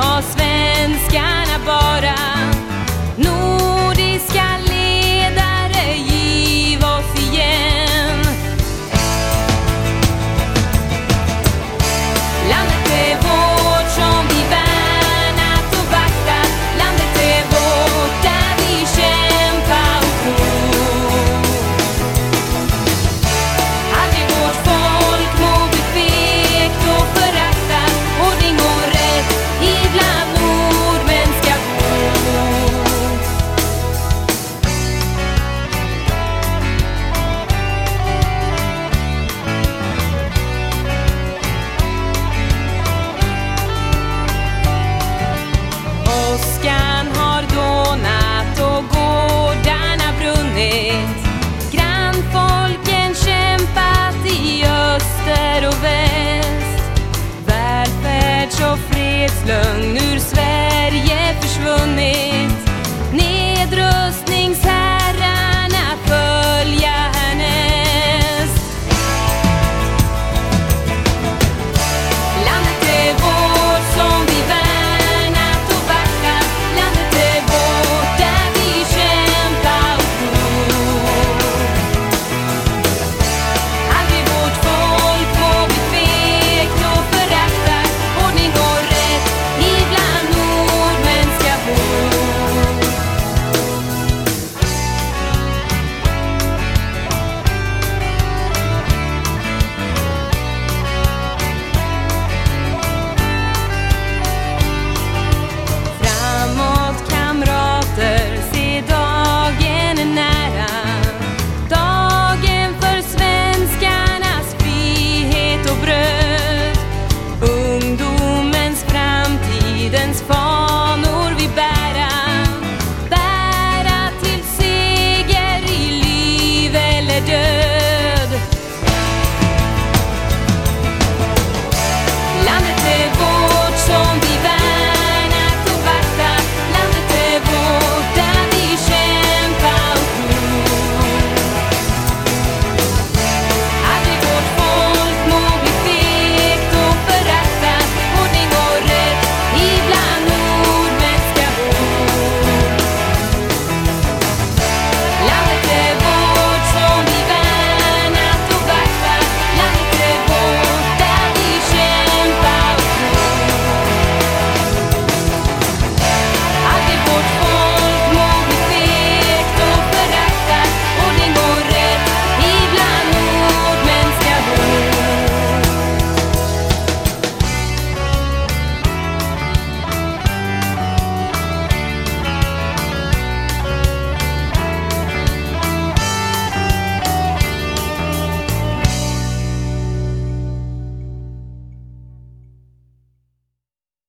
har svenskarna bara. lang